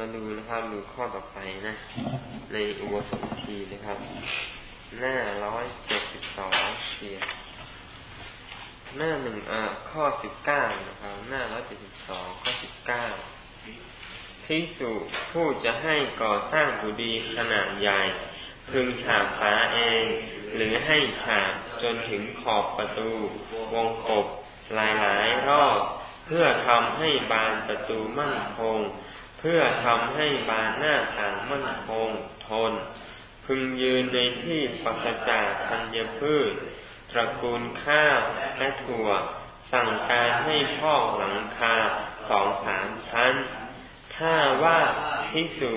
มาดูนะครับดูข้อต่อไปนะ ในอุโบสถทีนะครับ หน้าร้อยเจ็ดสิบสองเสียหน้าหนึ่งอ่าข้อสิบเก้านะครับ หน้าร้อยเจ็ดสิบสองข้อสิบเก้าพิสุผู้จะให้ก่อสร้างกุฏิขนาดใหญ่ พึงฉาบฝาเอง หรือให้ฉาบจนถึงขอบประตู วงกบหลายหลายรอบ เพื่อทำให้บานประตูมั่นคง เพื่อทำให้บานหน้าต่างมั่นคงทน พึงยืนในที่ปัสจากธัญพืช ตระกูลข้าวและถั่ว สั่งการให้พอกหลังคาสองสามชั้น ถ้าว่าพิสุ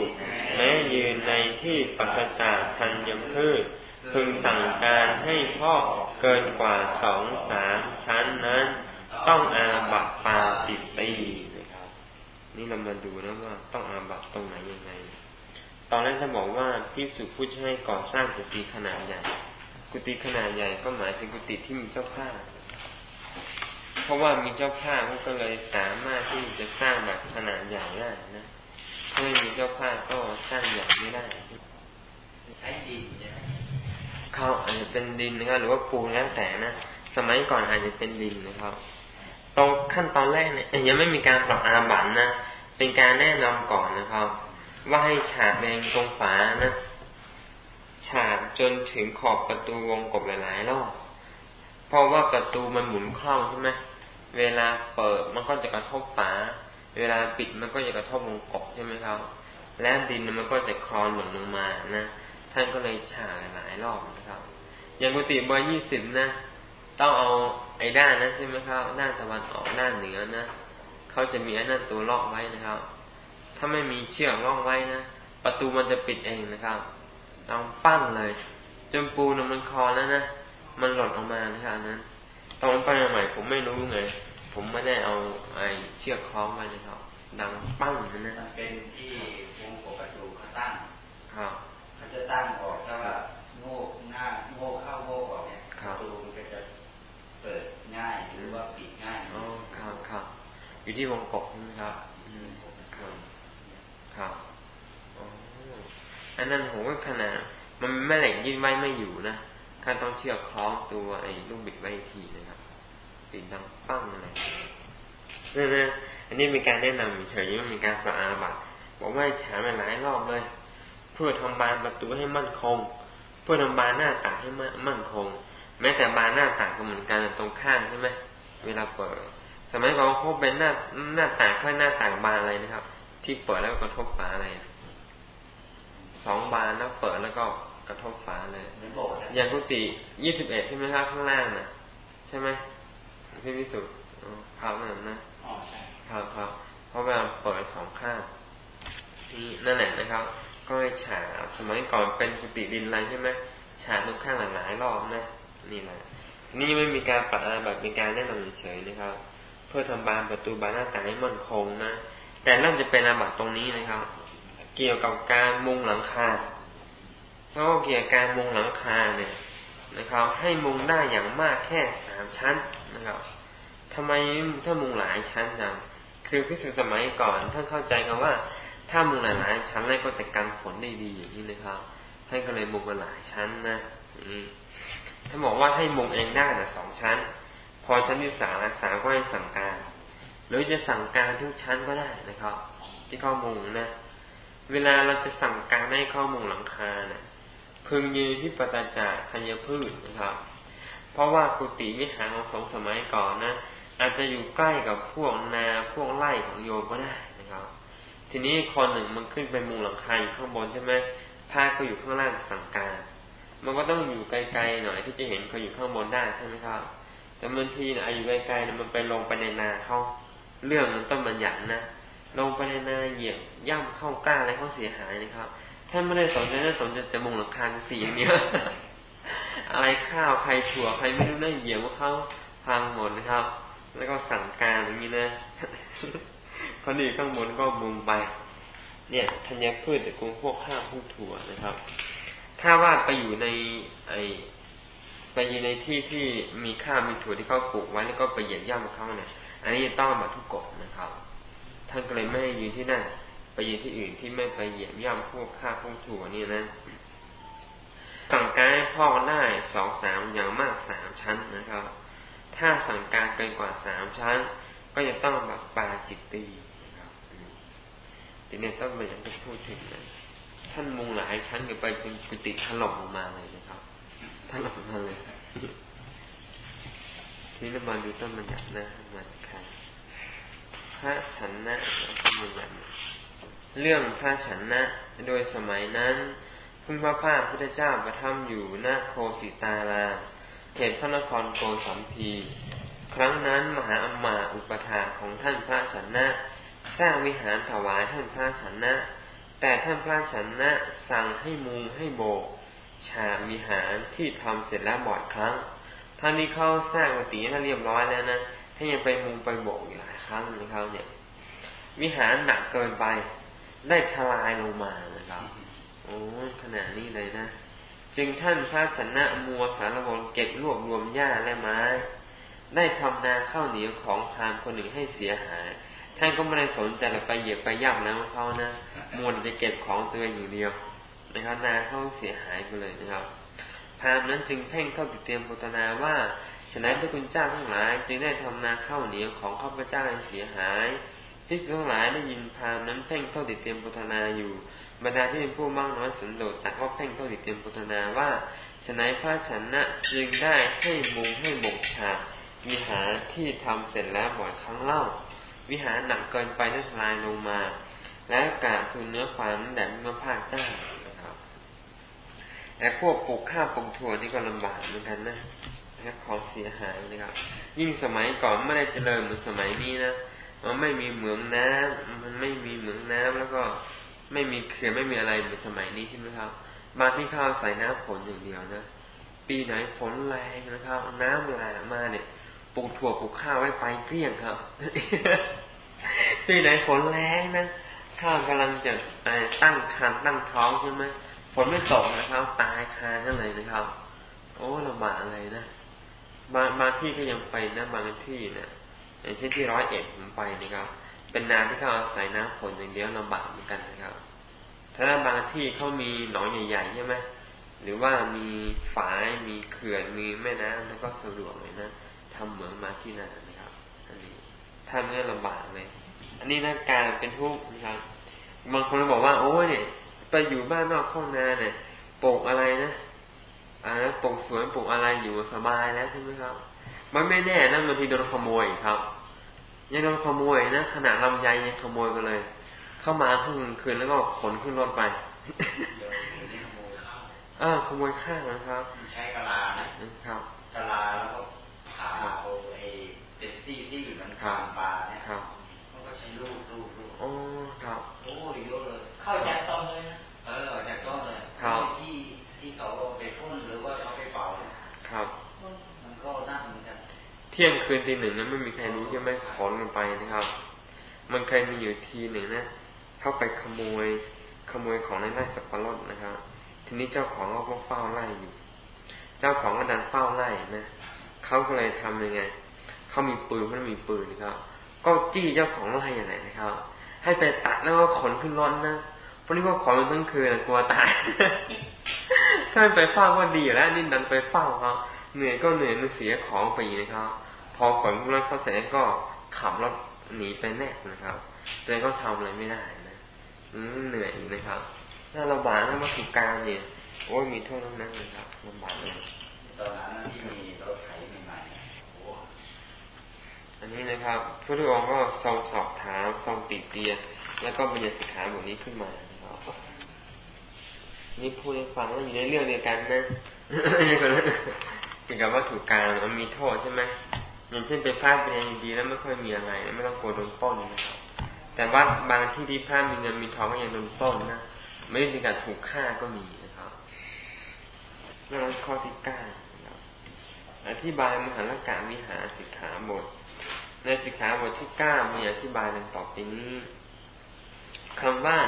แม้ยืนในที่ปัสจากธัญพืช พึงสั่งการให้พอกเกินกว่าสองสามชั้นนั้น ต้องอาบัตปาจิตตี นี่เรามาดูนะว่าต้องอาบัตตรงไหนยังไง ตอนแรกท่านบอกว่าพิสุผู้ให้ก่อสร้างกุฏิขนาดใหญ่ กุฏิขนาดใหญ่ก็หมายถึงกุฏิที่มีเจ้าภาพเพราะว่ามีเจ้าภาพก็เลยสามารถที่จะสร้างแบบขนาดใหญ่ได้นะถ้าไม่มีเจ้าภาพก็สร้างใหญ่ไม่ได้ใช้ดินใช่ไหมเขาอาจจะเป็นดินนะครับหรือว่าปูนแล้วแต่นะสมัยก่อนอาจจะเป็นดินนะครับ ตรงขั้นตอนแรกเนี่ยยังไม่มีการปรับอาบันนะเป็นการแนะนำก่อนนะครับ ว่าให้ฉาบแบงตรงฝานะฉาบจนถึงขอบประตูวงกบหลายๆรอบเพราะว่าประตูมันหมุนคล่องใช่ไหมเวลาเปิดมันก็จะกระทบฝา เวลาปิดมันก็จะกระทบวงกบใช่ไหมครับ และดินมันก็จะคลอนหล่นลงมานะท่านก็เลยฉาบหลายรอบนะครับอย่างกุฏิเบอร์ยี่สิบนะ ต้องเอาไอ้ด้านนั้นใช่ไหมครับ ด้านตะวันออกด้านเหนือนะเขาจะมีอันนั้นตัวล็อกไว้นะครับ ถ้าไม่มีเชือกล็อกไว้นะประตูมันจะปิดเองนะครับต้องปั้งเลย จนปูนมันคอแล้วนะมันหล่นออกมานะครับนั้นตอนไปใหม่ผมไม่รู้ไงผมไม่ได้เอาไอ้เชือกคล้องไว้นะครับ ดังปั้งนั่นนะเป็นที่วงกบประตูเขาตั้งครับเขาจะตั้งออกถ้าว่าโง่หน้าโง่เข้าโง่ออกเนี่ยประตูมันก็จะ เปิดง่ายหรือว่าปิดง่ายอ๋อครับครับอยู่ที่วงกบนะครับอืมครับครับอ๋ออันนั้นผมว่าขนาดมันแม่เหล็กยื่นไว้ไม่อยู่นะข้าต้องเชือกคล้องตัวไอ้ลูกบิดไว้ทีนะครับปิดดังปั้งอะไรนั่นนะอันนี้มีการแนะนำเฉยๆไม่มีการประอาบัตบอกว่าฉามาหลายรอบเลยพื่อทำบานประตูให้มั่นคง เพื่อทำบานหน้าต่างให้มั่นคง แม้แต่บานหน้าต่างก็เหมือนกันตรงข้างใช่ไหมเวลาเปิด สมัยก่อนเขาเป็นหน้าหน้าต่างข้างหน้าต่างบานอะไรนะครับ ที่เปิดแล้วกระทบฝาอะไรสองบานแล้วเปิดแล้วก็กระทบฝาเลยอย่างกุฏิยี่สิบเอ็ดใช่ไหมครับข้างล่างนะใช่ไหมพี่พิสุทธิ์ครับนั่นนะครับครับเพราะว่าเปิดสองข้างนี่นั่นแหละนะครับ ก็ให้ฉาบสมัยก่อนเป็นกุฏิดินอะไรใช่ไหมฉาบทุกข้างหลายรอบนะ นี่แหละนี่ไม่มีการปัดอะไรแบบมีการแนะนำเฉยนะครับ เพื่อทำบานประตูบานหน้าต่างให้มั่นคงนะแต่เริ่มจะเป็นอาบัตตรงนี้นะครับ เกี่ยวกับการมุงหลังคาเพราะเกี่ยวกับการมุงหลังคาเนี่ยนะครับ ให้มุงได้อย่างมากแค่สามชั้นนะครับทำไมถ้ามุงหลายชั้นจังคือพิสูจสมัยก่อนท่านเข้าใจกันว่า ถ้ามุงหลายชั้นแรกก็จะกันฝนได้ดีอย่างนี้นะครับท่านก็เลยมุงมาหลายชั้นนะอืม ถ้าบอกว่าให้มงเองได้แต่สองชั้น พอชั้นที่สามสามก็ให้สั่งการ หรือจะสั่งการทุกชั้นก็ได้นะครับ ที่ข้อมุงนะ เวลาเราจะสั่งการให้ข้อมุงหลังคาเนะี่ยพึงยืนที่ปตจจาธัญพืชนะครับ เพราะว่ากุฏิวิหารของสงสมัยก่อนนะอาจจะอยู่ใกล้กับพวกนาพวกไร่ของโยมก็ได้นะครับ ทีนี้คนหนึ่งมันขึ้นไปมุงหลังคาอยู่ข้างบนใช่ไหมผ้าก็อยู่ข้างล่างสั่งการ มันก็ต้องอยู่ไกลๆหน่อยที่จะเห็นเขาอยู่ข้างบนได้ใช่ไหมครับ แต่บางทีนะอยู่ไกลๆนะมันไปลงไปในนาเขาเรื่องมันต้องบัญญัตินะลงไปในนาเหยียบย่ำเข้ากล้าอะไรเขาเสียหายนะครับท่านไม่ได้สนใจนะสนใจจะมุงหลังคาสีอย่างนี้อะไรข้าวใครถั่วใครไม่รู้นะเหยียบว่าเขาพังหมดนะครับ แล้วก็สั่งการอย่างนี้นะพอดีข้างบนก็มุมไป เนี่ยธัญพืชแต่กลุ่มพวกข้าวพวกถั่วนะครับ ถ้าว่าไปอยู่ในไอไปอยู่ในที่ที่มีข้าวมีถั่วที่เขาปลูกไว้แล้วก็ไปเหยียบย่ำเขาเนี่ยอันนี้ต้องมาทุกกฎนะครับ ท่านก็เลยไม่ยืนที่นั่น ไปยืนที่อื่นที่ไม่ไปเหยียบย่ำพวกข้าพวกถั่วนี่นะสั่งการให้พ่อได้สองสามอย่างมากสามชั้นนะครับ ถ้าสั่งการเกินกว่าสามชั้น ก็จะต้องแบบปาจิตตีนะครับทีนี้ต้องไปอย่างที่พูดถึงนะ ท่านมุงหลายชั้นไปจนกุฏิถล่มลงมาเลยนะครับถล่มมาเลยทีนี้มาดูต้นมันหยัดนะมันค่ะพระฉันนะต้นมันหยัดเรื่องพระฉันนะ โดยสมัยนั้นพึ่งพระพาพุทธเจ้าประทับอยู่หน้าโคสิตาราเขตพระนครโกสัมพี ครั้งนั้นมหาอัมมาอุปถาของท่านพระฉันนะ สร้างวิหารถวายท่านพระฉันนะ แต่ท่านพระฉันนะสั่งให้มุงให้โบก ฉาวิหารที่ทำเสร็จแล้วบ่อยครั้งท่านนี้เขาสร้างปฏิท่านเรียบร้อยแล้วนะถ้ายังไปมุงไปโบกอีกหลายครั้งนะครับเนี่ย วิหารหนักเกินไป ได้ทลายลงมานะครับโอ้ขนาดนี้เลยนะจึงท่านพระชนะมัวสารวงเก็บรวบรวมหญ้าและไม้ ได้ทำนาข้าวเหนียวของพานคนหนึ่งให้เสียหายท่านก็ไม่ได้สนใจไปเหยียบไปย่ำแล้วเขานะ มัวจะเก็บของตัวอย่างเดียวนะครับนาเขาเสียหายไปเลยนะครับพามนั้นจึงเพ่งเข้าติดเตรียมพุทนาว่าฉะนั้นพระคุณเจ้าทั้งหลาย จึงได้ทำนาข้าวเหนียวของข้าพเจ้าให้เสียหายที่ทั้งหลายได้ยินพามนั้นเพ่งเข้าติดเตรียมพุทนาอยู่บรรดาที่เป็นผู้มั่งน้อยสันโดษแต่ก็เพ่งเข้าติดเตรียมพุทนาว่าฉะนั้นพระชนะจึงได้ให้มุงให้บกฉากมีหารที่ทำเสร็จแล้วบ่อยครั้งเล่า วิหารหนักเกินไปได้ทลายลงมา และกาบทูลเนื้อความแด่เมื่อภาคเจ้านะครับแต่พวกปลูกข้าวปลูกถั่วนี่ก็ลำบากเหมือนกันนะนะของเสียหายนะครับ ยิ่งสมัยก่อนไม่ได้เจริญเหมือนสมัยนี้นะมันไม่มีเหมืองน้ำมันไม่มีเหมืองน้ำแล้วก็ไม่มีเขื่อนไม่มีอะไรเหมือนสมัยนี้ใช่ไหมครับบางที่ข้าวใส่น้ำฝนอย่างเดียวนะปีไหนฝนแรงนะครับ น้ำแรงมาเนี่ยปลูกถั่วปลูกข้าวไว้ไปเกลี้ยงครับปีไหนฝนแรงนะ ข้าวกำลังจะตั้งคันตั้งท้องใช่ไหมฝนไม่ตกนะครับ ตายคานั่นเลยนะครับ โอ้ลำบากเลยนะบางบางที่ก็ยังไปนะบางที่เนะี่ยอย่างเช่นที่ร้อยเอ็ดผมไปนะครับ เป็นนาที่เขาอาศัยน้ำฝนอย่างเดียวลำบากเหมือนกันนะครับ ถ้าบางที่เขามีหนองใหญ่ๆใช่ไหมหรือว่ามีฝายมีเขื่อนมีแม่น้ำแล้วก็สะดวกเลยนะทำเหมืองมาที่นานะครับอันนี้ทำเงื่อลำบากเลย อันนี้นะการเป็นทุกข์นะครับ บางคนบอกว่า โอ้ยเนี่ยไปอยู่บ้านนอกข้องนาเนี่ยปลูกอะไรนะอ่าปลูกสวนปลูกอะไรอยู่สบายแล้วใช่ไหมครับ มันไม่แน่นะบางทีโดนขโมยครับยังโดนขโมยนะขนาดลำไยยังขโมยไปเลย เข้ามาทุ่งคืนแล้วก็ขนขึ้นรถไปเออขโมยข้าวนะครับใช้กะลานะครับกะลาแล้วก็ผ่าเอาไอ้เป็นซี่ที่อยู่มันทางปลาเนี่ยครับมันก็ใช้ลูกลูกลูกโอ้ครับโอ้ยเยอะเลย เข้าจากต้นเลยนะเออจากต้นเลยครับที่ที่เขาไปพ่นหรือว่าเขาไปเป่าครับ มันก็น่าเหมือนกัน เที่ยง คืนตีหนึ่งนั้นไม่มีใครรู้ใช่ไหมขอนมันไปนะครับ มันเคยมีอยู่ทีหนึ่งนะเข้าไปขโมย ขโมยของในไร่สับปะรดนะครับทีนี้เจ้าของก็เฝ้าไล่อยู่ เจ้าของก็ดันเฝ้าไล่นะเขาก็เลยทำยังไงเขามีปืนมันมีปืนครับ ก็จี้เจ้าของไล่อย่างไรนะครับ ให้ไปตัดแล้วก็ขนขึ้นรถนะพวกนี้ก็ขอมันทั้งคืนกลัวตายถ้าไปเฝ้าก็ดีแล้วนี่ดันไปเฝ้าเขาเหนื่อยก็เหนื่อยมันเสียของไปนะครับ อขนขึ้นรถเขาเสร็จก็ขับรถหนีไปแน่นะครับ ตัวเองก็ทำอะไรไม่ได้นะอืเหนื่อยนะครับ ถ้าเราบาดถ้ามาถูกการเนี่ยโอ้ยมีโทษทั้งนั้นนะครับลำบากเลยตอนนั้นที่มีรถไถใหม่ๆโอ้อันนี้นะครับพระองค์ก็ทรงสอบถามทรงติดเตียแล้วก็บัญญัติสิกขาบทนี้ขึ้นมานะครับนี่พูดให้ฟังว่าอยู่ในเรื่องเดียวกันนะเกี่ยวกับวัตถุการมันมีโทษใช่ไหม อย่างเช่นเป็นภาพเป็นดีแล้วไม่ค่อยมีอะไรไม่ต้องกลัวโดนป้นนะครับแต่ว่าบางที่ที่ภาพมีเงินมีทองก็ยังโดนป้นนะไม่ได้มีการถูกฆ่าก็มีนะครับนั่นข้อที่เก้าอธิบายมหันลกาวิหารสิกขาบท ในสิกขาบทที่เก้ามีอธิบายดังต่อไปนี้คำว่า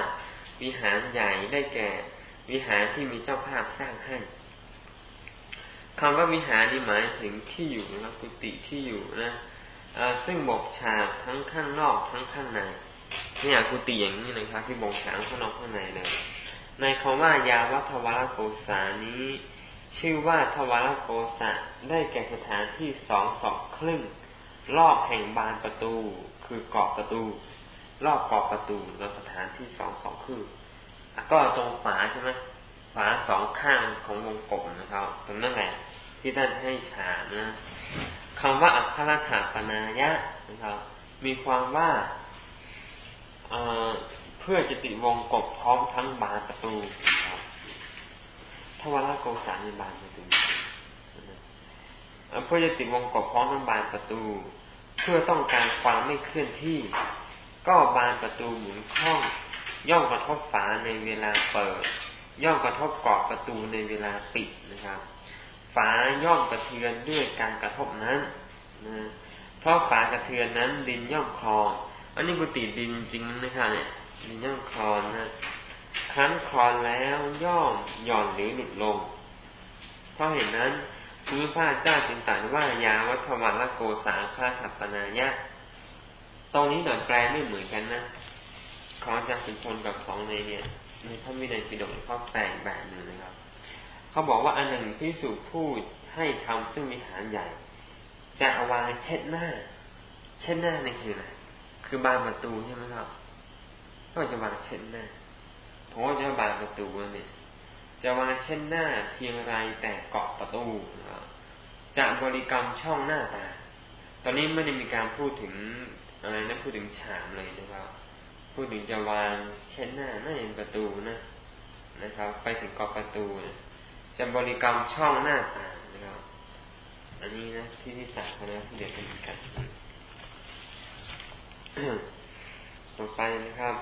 วิหารใหญ่ได้แก่ วิหารที่มีเจ้าภาพสร้างให้ คำว่าวิหารนี่หมายถึงที่อยู่นะกุฏิที่อยู่นะซึ่งบกฉากทั้งข้างนอกทั้งข้างในเนี่ยกุฏิอย่างนี้นะครับที่บ่งฉางข้างนอกข้างในเลยในคำว่ายาวัฒวรโกสานี้ ชื่อว่าทวารโกสะได้แก่สถานที่สองสองครึ่งรอบแห่งบานประตู คือกรอบประตู รอบกรอบประตูแล้วสถานที่สองสองครึ่งก็ตรงฝาใช่ไหม ฝาสองข้างของวงกลมนะครับ ตรงนั้นแหละที่ท่านให้ฉาบนะคำว่าอัคคาถาปนายะนะครับ มีความว่าเพื่อจะติวงกบพร้อมทั้งบานประตูครับทวารโกสาในบานประตูเพื่อจะติวงกบพร้อมทั้งบานประตู เพื่อต้องการความไม่เคลื่อนที่ ก็บานประตูหมุนคล่องย่อมกระทบฝาในเวลาเปิด ย่อมกระทบกรอบประตูในเวลาปิดนะครับฝาย่อมกระเทือนด้วยการกระทบนั้นนะเพราะฝากระเทือนนั้นดินย่อมคลองอันนี้กุฏิดินจริงนะครับเนี่ยดินย่อมคลอนนะครั้นคลอนแล้วย่อมหย่อนหรือหลุดลง เพราะเห็นนั้นภูมิพระเจ้าจึงตรัสว่ายาวัฒวันละโกสาคาถัปนายะตรงนี้หน่อยแปลไม่เหมือนกันนะ ของจารย์สุนทรกับของในเนี่ย ในพระวินัยปิฎกเขาแปลงแบบหนึ่งนะครับ เขาบอกว่าอันหนึ่งพิสูจพูดให้ทำซึ่งวิหารใหญ่ จะาวางเช็ดหน้า เช็ดหน้าในคืออะไรคือบานประตูใช่ไหมครับ ก็จะวางเช็ดหน้าผมว่าจะบานประตูเนี่ย จะวางเช่นหน้าเพียงไรแต่เกาะประตูจะบริกรรมช่องหน้าตา ตอนนี้ไม่ได้มีการพูดถึงอะไรนะพูดถึงฉากเลยนะครับ พูดถึงจะวางเช่นหน้าหน้าเห็นประตูนะนะครับ ไปถึงกาะประตูนะจะบริกรรมช่องหน้าตานะครับ อันนี้นะที่ที่ตัดนะที่เดี๋ยวเป็นกันต่อไปนะครับ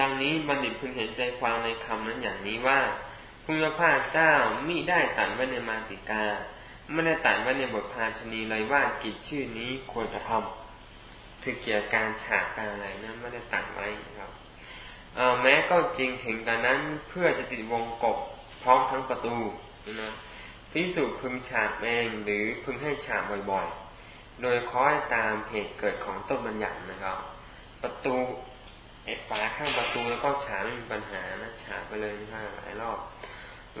ดังนี้บัณฑิตพึงเห็นใจความในคำนั้นอย่างนี้ว่าพุทธภาคเจ้ามิได้ตัดไว้ในมาติกา ไม่ได้ตัดไว้ในบทพาชนีเลยว่ากิจชื่อนี้ควรจะทำ คือเกี่ยวกับการฉากการอะไรนะไม่ได้ตัดไว้นะครับแม้ก็จริงถึงแต่นั้นเพื่อจะติดวงกบพร้อมทั้งประตูนะพิสูจพึงฉากเองหรือพึงให้ฉากบ่อยๆ โดยคอยตามเหตุเกิดของต้นบัญญัตินะครับ ประตูไอ้ฝาข้างประตูแล้วก็ฉาไม่มีปัญหานะฉาไปเลยนะหลายรอบ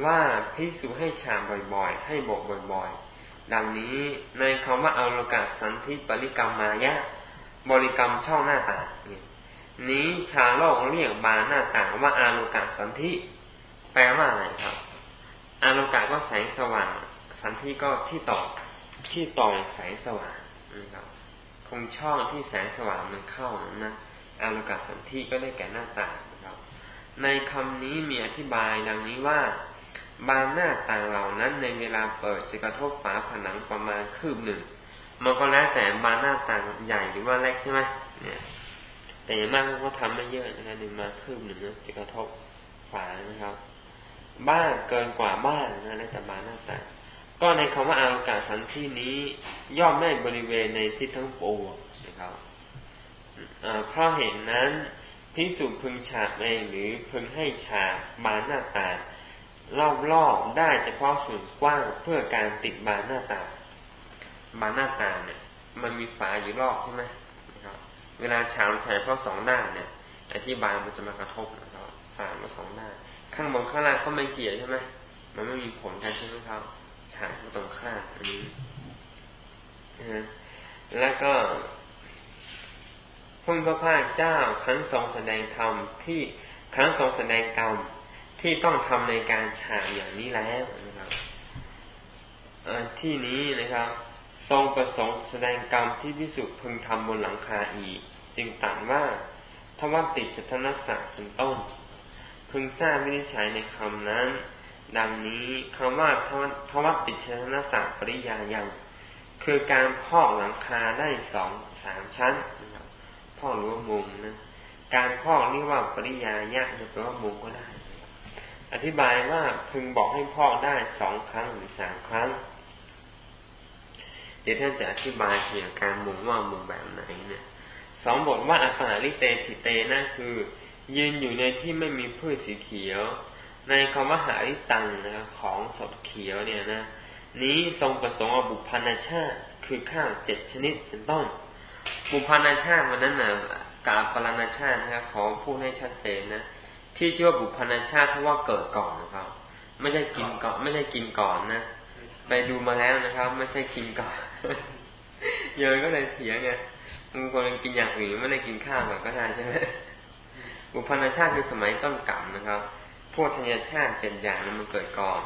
ว่าพิสูจให้ฉาบ่อยๆ ให้บอกบ่อยๆ ดังนี้ในคำว่าเอาโลกาสันทิปริกรรมมายะ บริกรรมช่องหน้าต่างนี้ชาโลกเรียกบานหน้าต่างว่าอาโลกาสันทิแปลว่าอะไรครับ อาโลกาก็แสงสว่าง สันทิก็ที่ต่อที่ต่อแสงสว่างนะครับ คงช่องที่แสงสว่างมันเข้านะอาโลกาสันทิก็ได้แก่หน้าต่างนะครับ ในคำนี้มีอธิบายดังนี้ว่าบานหน้าต่างเหล่านั้นในเวลาเปิดจะกระทบฝาผนังประมาณคืบหนึ่ง มันก็แล้วแต่บานหน้าต่างใหญ่หรือว่าเล็กใช่ไหมเนี่ย แต่อย่างมากเขาทำไม่เยอะนะครับหนึ่งมาคืบหนึ่งจะกระทบฝานะครับ บ้านเกินกว่าบ้านนะแล้วแต่บานหน้าต่างก็ในคำว่าอากาศสันที่นี้ย่อมไม่บริเวณในทิศทั้งปวงนะครับเพราะเห็นนั้นพิสุพึงฉาบเองหรือพึงให้ฉาบบานหน้าตารอบๆได้เฉพาะส่วนกว้างเพื่อการติดบานหน้าตา บานหน้าตาเนี่ย มันมีฝาอยู่รอบใช่ไหมนะครับ เวลาฉาบใช้เพราะสองด้านเนี่ยอธิบายมันจะมากระทบนะครับฝามาสองด้าน ข้างบนข้างล่างก็ไม่เกี่ยวใช่ไหมมันไม่มีผลกันใช่ไหมครับฉาบตรงข้างอันนี้นะแล้วก็พระพระพาเจ้าครั้นทรงแสดงธรรมที่ครั้นทรงแสดงกรรมที่ต้องทำในการฉาบอย่างนี้แล้วนะครับที่นี้นะครับ ทรงประสงค์แสดงกรรมที่พิสุพึงทำบนหลังคาอีก จึงตัดว่าทวัติจตนสักเป็นต้น พึงทราบวินิจฉัยในคำนั้น ดังนี้คำว่าทวัติจตนสักปริยายัง คือการพอกหลังคาได้สองสามชั้นพอกหรือว่ามุมนะการพอกเรียกว่าปริยายะหรือแปลว่ามุมก็ได้ อธิบายว่าพึงบอกให้พอกได้สองครั้งหรือสามครั้ง เดี๋ยวท่านจะอธิบายเกี่ยวกับการมุมว่ามุมแบบไหนเนี่ยสองบทว่าอัปาลิเตติเตนั่นคือ ยืนอยู่ในที่ไม่มีพืชสีเขียว ในคำว่าหาริตังนะของสดเขียวเนี่ยนะ นี้ทรงประสงค์อบุพันชาติคือข้าวเจ็ดชนิดเป็นต้น บุพนาชาติวันนั้นนะกาปรณาชาตินะครับขอพูดให้ชัดเจนนะที่ชื่อว่าบุพนาชาติเพราะว่าเกิดก่อนนะครับ ไม่ใช่กินก่อนไม่ใช่กินก่อนนะ ไปดูมาแล้วนะครับ ไม่ใช่กินก่อนเยอะก็เลยเสียไงบางคนกินอย่างอื่นไม่ได้กินข้าวก่อนก็ได้ใช่ไหมบุพนาชาติคือสมัยต้นกำนะครับ พวกธัญชาติเจ็ดอย่างนั้นมันเกิดก่อน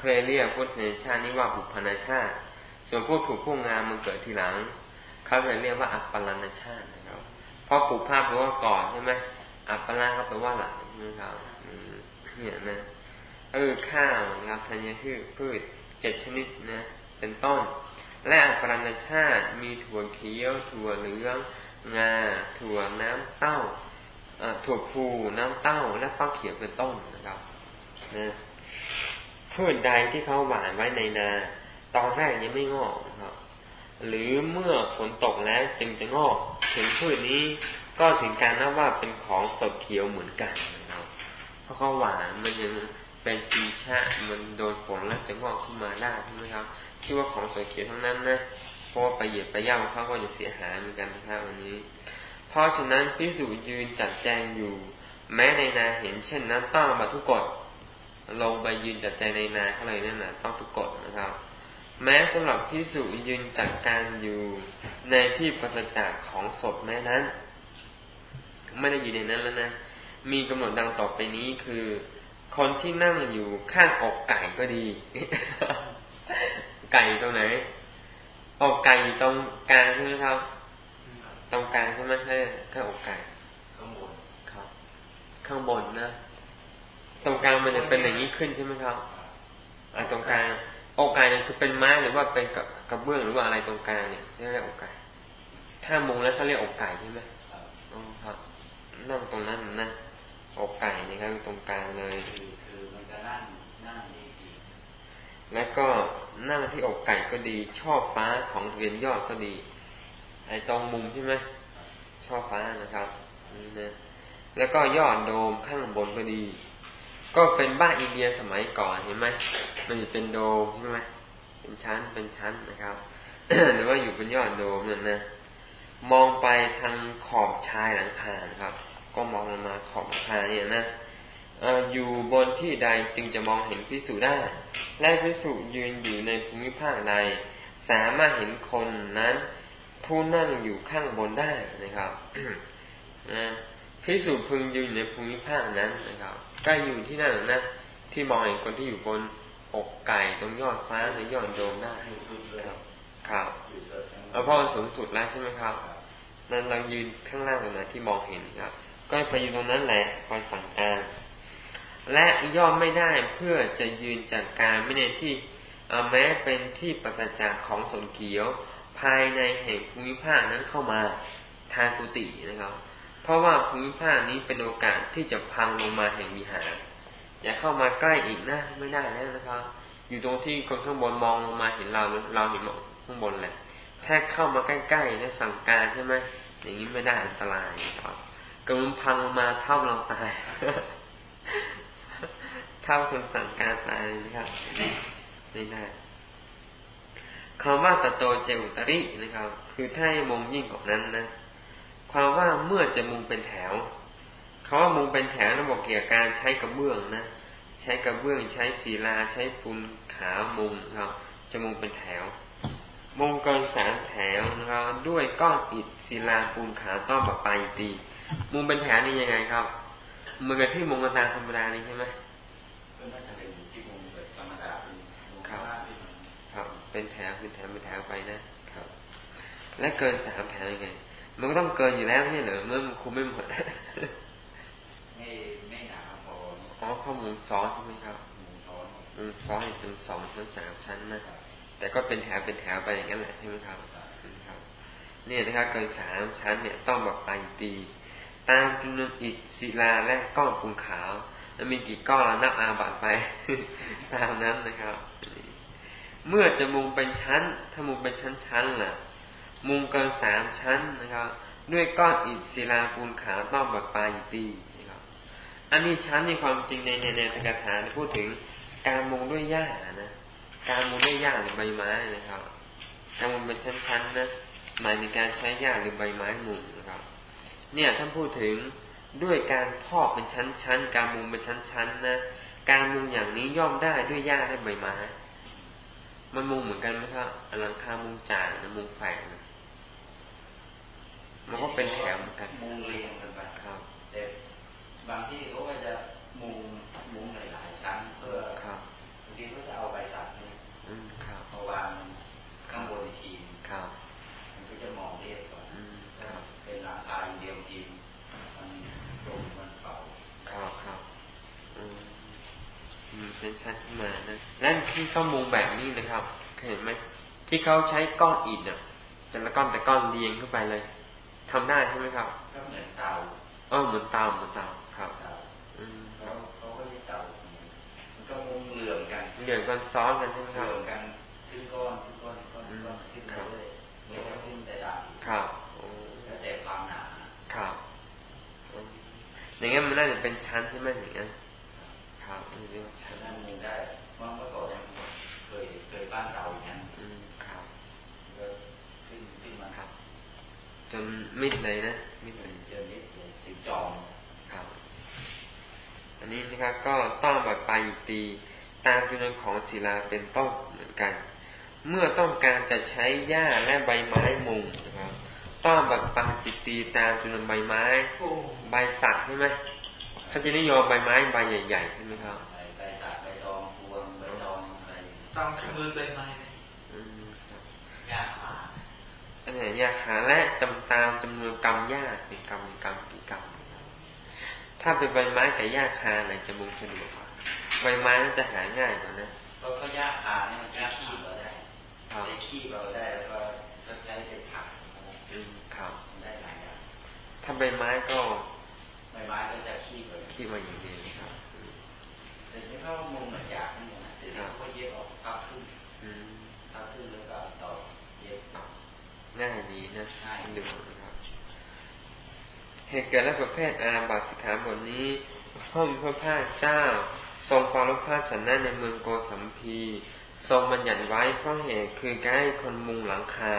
เคยเรียกพวกธัญชาตินี้ว่าบุพนาชาติ ส่วนพวกถูกพวกงามมันเกิดทีหลัง เขาเลยเรียกว่าอัปปรณชาตินะครับ เพราะปลูกภาพแปลว่าก่อนใช่ไหมอัปปราก็แปลว่าหลังนะครับเนี่ยนะเออข้าวนะครับธัญพืชพืช เจ็ดชนิดนะ เป็นต้น และอัปรณชาติมีถั่วเขียว ถั่วเหลือง งา ถั่วน้ำเต้าถั่วพูน้ำเต้า และฟักเขียวเป็นต้นนะครับนะพืชใดที่เขาหว่านไว้ในนา ตอนแรกยังไม่งอกนะครับ หรือเมื่อฝนตกแล้วจึงจะงอก ถึงพืชนี้ก็ถึงการนับว่าเป็นของสดเขียวเหมือนกันนะครับเพราะเขาหวานมันยัง เป็นปีชะมันโดนฝนแล้วจะงอกขึ้นมาได้ใช่ไหมครับคิดว่าของสดเขียวทั้งนั้นนะเพราะว่าไปเหยียบไปย่ำเขาก็จะเสียหายเหมือนกันนะครับวันนี้ เพราะฉะนั้นพิสูจยืนจัดแจงอยู่ แม้ในนาเห็นเช่นนั้นต้องมาทุกกฎลงไปยืนจัดแจงในนาเขาเลยนั่นนะต้องทุกกฎนะครับ แม้สำหรับพิสูจยืนจัดการอยู่ในที่ประจากของศพแม้นั้น ไม่ได้อยู่ในนั้นแล้วนะมีกำหนดดังต่อไปนี้คือ คนที่นั่งอยู่ข้างอกไก่ก็ดี ไก่ตรงไหนอกไก่ตรงกลางใช่ไหมครับ ตรงกลางใช่ไหมให้ข้างอกไก่ข้างบนครับ ข้างบนนะตรงกลางมันจะเป็นอย่างนี้ขึ้นใช่ไหมครับอ่าตรงกลางอกไก่เนี่ยคือเป็นไม้หรือว่าเป็นกับกระเบื้องหรือว่าอะไรตรงกลางเนี่ยเรียกอกไก่ถ้ามุงแล้วเขาเรียกอกไก่ใช่ไหมอ๋อครับนั่งตรงนั้นนะ อกไก่นี่ครับตรงกลางเลยคือมันจะนั่งนั่งดีแล้วก็นั่งที่อกไก่ก็ดีชอบฟ้าของเรียนยอดก็ดี ไอ้ตรงมุมใช่ไหมช่อฟ้านะครับนี่นะแล้วก็ยอดโดมข้างบนก็ดี ก็เป็นบ้านอินเดียสมัยก่อนเห็นไหมมันจะเป็นโดมใช่ไหมเป็นชั้นเป็นชั้นนะครับหรือว่าอยู่เป็นยอดโดมนั่นนะมองไปทางขอบชายหลังคานะครับ ก็มองลงมาขอบคาเนี่ยนะอยู่บนที่ใดจึงจะมองเห็นพิสูจได้ และพิสูจยืนอยู่ในภูมิภาคใด สามารถเห็นคนนั้น ผู้นั่งอยู่ข้างบนได้นะครับนะพิสูจพึงยืนในภูมิภาคนั้นนะครับก็อยู่ที่นั่นนะที่มองเห็นคนที่อยู่บนอกไก่ตรงยอดฟ้าหรือยอดโดมได้ครับครับเอาเพราะมันสูงสุดแล้วใช่ไหมครับ นั้นเรายืนข้างล่างตรงนั้นที่มองเห็นครับ ก็ไปอยู่ตรงนั้นแหละคอยสั่งการ และย่อมไม่ได้เพื่อจะยืนจัดการไม่ในที่แม้เป็นที่ปราศจากของสนเขียว ภายในแห่งภูมิภาคนั้นเข้ามาทางกุฏินะครับ เพราะว่าภูมิภาคนี้เป็นโอกาสที่จะพังลงมาแห่งวิหารอย่าเข้ามาใกล้อีกนะไม่ได้แล้วนะครับ อยู่ตรงที่คนข้างบนมองลงมาเห็นเราเราเห็นข้างบนแหละถ้าเข้ามาใกล้ๆเนี่ยสั่งการใช่ไหมอย่างนี้ไม่ได้อันตรายครับ กำลังพังมาเท่าเราตายเท่าคนสั่งการตายนะครับไม่ได้คำว่าตโตเจอุตรินะครับ คือถ้าให้มุงยิ่งกว่านั้นนะความว่าเมื่อจะมุงเป็นแถวคาว่ามุงเป็นแถวนะบอกเกี่ยวกับการใช้กระเบื้องนะใช้กระเบื้องใช้ศิลาใช้ปูนขาวมุงครับ จะมุงเป็นแถวมุงเกินสามแถวนะครับด้วยก้อนอิฐศิลาปูนขาวต้องแบบไปตี มุงเป็นแถวนี่ยังไงครับเหมือนกับที่มุงกันตามธรรมดานี่ใช่ไหมก็น่าจะเป็นที่มุงแบบธรรมดาเป็นมุงข้างครับเป็นแถวเป็นแถวเป็นแถวไปนะครับ และเกินสามแถวยังไง มันก็ต้องเกินอยู่แล้วไม่ใช่เหรอเมื่อมันคุมไม่หมดไม่ไม่หนาพออ๋อข้อมูลซ้อนใช่ไหมครับซ้อนซ้อนเป็นสองชั้นสามชั้นนะแต่ก็เป็นแถวเป็นแถวไปอย่างนั้นแหละใช่ไหมครับครับเนี่ยนะครับเกินสามชั้นเนี่ยต้องแบบไปตี ตามจำนวนอิฐศิลาและก้อนปูนขาวมีกี่ก้อนแล้วนับอาบัตไป ตามนั้นนะครับ เมื่อจะมุงเป็นชั้น ถ้ามุงเป็นชั้นๆล่ะ มุงเกินสามชั้นนะครับ ด้วยก้อนอิฐศิลาปูนขาวต้องบักปลายตีนะครับ อันนี้ชั้นในความจริงในในในตกถาพูดถึงการมุงด้วยหญ้านะการมุงด้วยหญ้าหรือใบไม้นะครับการมุงเป็นชั้นๆนะหมายในการใช้หญ้าหรือใบไม้มุงนะ เนี่ยท่านพูดถึงด้วยการพอกเป็นชั้นๆ การมุงเป็นชั้นๆนะการมุงอย่างนี้ย่อมได้ด้วยหญ้าและใบไม้มันมุงเหมือนกันไหมครับอลังคามุงจางมุงแฝงมันก็เป็นแถมเหมือนกันมุงเรียงกันไปครับแต่บางที่เขาก็จะมุงมุงหลายๆชั้นเพื่อครับบางทีเขาจะเอาใบสักนี่มาวางข้างบนอีกทีครับมันก็จะมองเรียบ เป็นชั้นขึ้นมานะนั่นที่เขามุงแบบนี้นะครับเห็นไหมที่เขาใช้ก้อนอิฐเนี่ยแต่ละก้อนแต่ก้อนเรียงขึ้นไปเลยทำได้ใช่ไหมครับก็เหมือนเตาเออเหมือนเตาเหมือนเตาครับอืมเขาเขาก็จะเตามันก็มุงเหลื่อมกันเหลื่อมกันซ้อนกันใช่ไหมครับเหลื่อมกันขึ้นก้อนขึ้นก้อนขึ้นก้อนขึ้นก้อนขึ้นเรื่อยๆไม่ต้องขึ้นแต่ดำครับแล้วแต่ความหนาครับอย่างงี้มันน่าจะเป็นชั้นใช่ไหมอย่างเงี้ย ครับเรียกว่าชั้นนั่นได้เมื่อก่อนเคยเคยบ้านเราอย่างนั้นอืมครับก็ขึ้นขึ้นมาครับ จนมิดเลยนะมิดเลยจนมิดเลยถึงจอมครับ อันนี้นะครับก็ต้องแบบไปตีตามจำนวนของศิลาเป็นต้นเหมือนกัน เมื่อต้องการจะใช้หญ้าและใบไม้มุงนะครับ ต้องแบบปาจิตตีตามจำนวนใบไม้ ใบสักใช่ไหม เขาจะนิยมใบไม้ใบใหญ่ๆใช่ไหมครับใบสักใบตองพวงใบตองอะไรตามคือมือใบไม้หญ้าขาอันนี้หญ้าขาและจำตามจำนวนกำหญ้าเป็นกำกำกี่กำถ้าเป็นใบไม้แต่หญ้าคาไหนจะมุงสะดวกกว่าใบไม้จะหาง่ายกว่านะก็ก็ยากหาเนี่ยมันจะขี้เราได้ใช้ขี้เราได้แล้วก็ใช้เป็นถักอืมครับได้หลายอย่างถ้าใบไม้ก็ ใบไม้ก็จะขี้ไปขี้มาอย่างเดียวครับแต่ที่เขามุงเหมือนจากนี่นะแต่เขาก็เย็บออกพับขึ้นพับขึ้นแล้วก็ต่อเย็บง่ายดีนะง่ายดูนะครับเหตุการณ์และประเภทอาบัตสิกขาบทนี้พระมีพระภาคเจ้า ทรงปารพาฉันนั้นในเมืองโกสัมพีทรงบัญญัติไว้เพราะเหตุคือใกล้คนมุงหลังคา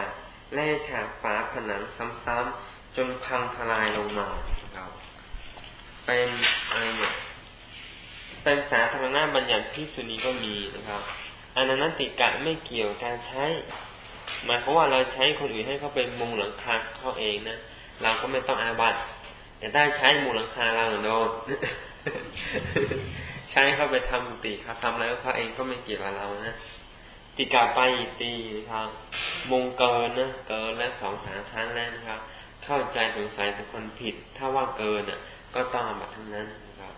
แล่ฉากฝาผนังซ้ำๆจนพังทลายลงมาครับ เป็นอะไรเนี่ยเป็นสาธารณบัญญัติพิสุนีก็มีนะครับอนันติกะไม่เกี่ยวการใช้ หมายความว่าเราใช้คนอื่นให้เขาเป็นมุงหลังคาเขาเองนะเราก็ไม่ต้องอาบัตแต่ได้ใช้มุงหลังคาเราโดนใช้เขาไปทำตีเขาทำแล้วเขาเองก็ไม่เกี่ยวกับเรานะติกาไปตีนะครับมงเกินนะเกินแล้วสองสามชั้นแล้วนะครับ เข้าใจสงสัยแต่คนผิด ถ้าว่าเกินอะ ก็ต้องบัตทั้งนั้นนะครับ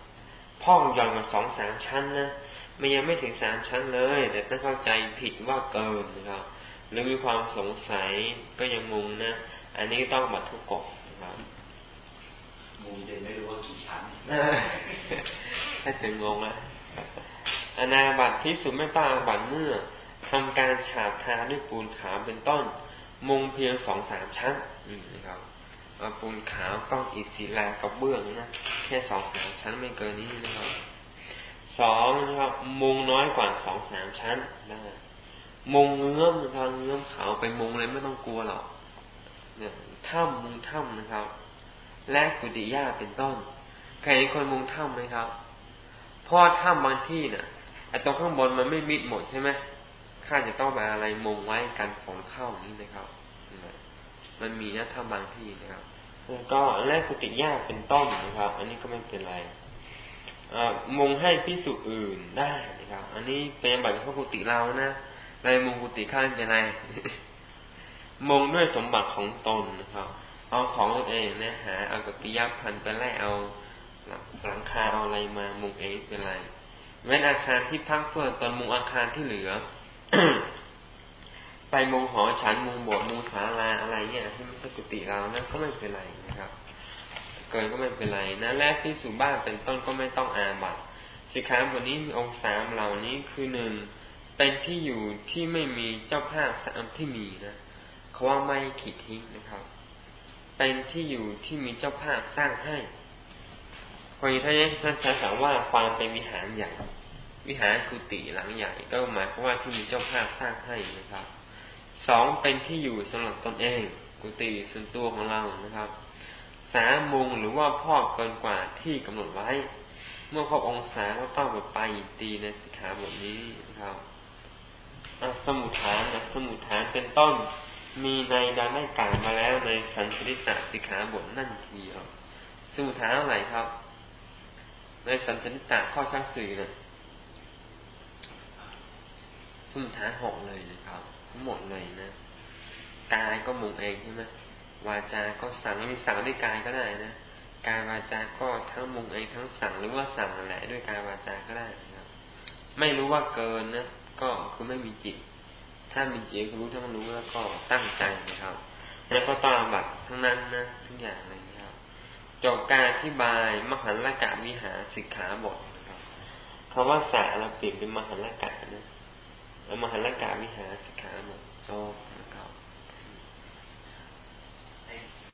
พ่องย่อนมาสองสามชั้นนะไม่ยังไม่ถึงสามชั้นเลย แต่ต้องเข้าใจผิดว่าเกินนะครับหรือมีความสงสัยก็ยังมุงนะ อันนี้ต้องบัตทุกกบนะครับมุงจนไม่รู้ว่ากี่ชั้นถ้าถึงงงนะอนาบัตที่สุดไม่ป้าบัตเมื่อทำการฉาบทาด้วยปูนขาวเป็นต้น มุงเพียงสองสามชั้นอืมนะครับ ปูนขาวก้องอิศิลากับเบื้องนะแค่สองสามชั้นไม่เกินนี้นะครับสองนะครับมุงน้อยกว่าสองสามชั้นนะมุงเงื้อมทางเงื้อมขาวไปมุงเลยไม่ต้องกลัวหรอกเนี่ยถ้ำมุงถ้ำนะครับ และกุฏิหญ้าเป็นต้นเคยเห็นคนมุงถ้ำไหมครับเพราะถ้ำบางที่เนี่ยไอ้ตรงข้างบนมันไม่มิดหมดใช่ไหมข้าจะต้องไปอะไรมุงไว้กันฝนเข้าอย่างนี้นะครับ มันมีนะถ้ำบางที่นะครับ แล้วก็แรกกุฏิหญ้าเป็นต้นนะครับ อันนี้ก็ไม่เป็นไรมุงให้พิสุอื่นได้นะครับ อันนี้เป็นบัตรพระกุฏิเรานะในมุงกุฏิข้างเป็นไรมุงด้วยสมบัติของตนนะครับ เอาของตัวเองนะหาเอากับปิยพันธ์ไปไล่เอาหลังคาเอาอะไรมามุงเองเป็นไรเว้นอาคารที่พักเพื่อตอนมุงอาคารที่เหลือ ไปมุงหอฉันมุงโบสถ์มุงศาลาอะไรเนี่ยที่ไม่ใช่กุฏิเรานั่นก็ไม่เป็นไรนะครับ เกินก็ไม่เป็นไรนะและที่สู่บ้านเป็นต้นก็ไม่ต้องอาบัตสิขาบทนี้มีองค์สามเหล่านี้คือหนึ่งเป็นที่อยู่ที่ไม่มีเจ้าภาพสามที่มีนะเขาว่าไม่ขีดทิ้งนะครับ เป็นที่อยู่ที่มีเจ้าภาพสร้างให้พอท่านท่านใช้คำว่าความเป็นวิหารใหญ่วิหารกุฏิหลังใหญ่ก็หมายความว่าที่มีเจ้าภาพสร้างให้นะครับ สองเป็นที่อยู่สำหรับตนเอง กุฏิส่วนตัวของเรานะครับสามมุงหรือว่าพอกเกินกว่าที่กำหนดไว้ เมื่อครบองศาก็ต้องไปอีกตีในสิกขาบทนี้นะครับสมุทฐานนะสมุทฐานเป็นต้นมีในดังได้กล่าวมาแล้วในสันสริตะสิกขาบทนั่นทีเดียวสมุทฐานอะไรครับ ในสันสริตะข้อชักสื่อนะสมุทฐานหกเลยนะครับ หมดเลยนะกายก็มุงเองใช่ไหมวาจาก็สั่งมีสั่งด้วยกายก็ได้นะกายวาจาก็ทั้งมุงเองทั้งสั่งหรือว่าสั่งแหละด้วยกายวาจาก็ได้นะครับ ไม่รู้ว่าเกินนะก็คือไม่มีจิต ถ้ามีจิตรู้ทั้งรู้แล้วก็ตั้งใจนะครับ แล้วก็ต้อบัตรทั้งนั้นนะทุกอย่างเลยนะครับจบการอธิบายมหันละกะวิหารสิกขาบทนะครับคำว่าสาเราเปลี่ยนเป็นมหันละกะนะ มหันลกาวิหารสิกขาบทจบนะครับ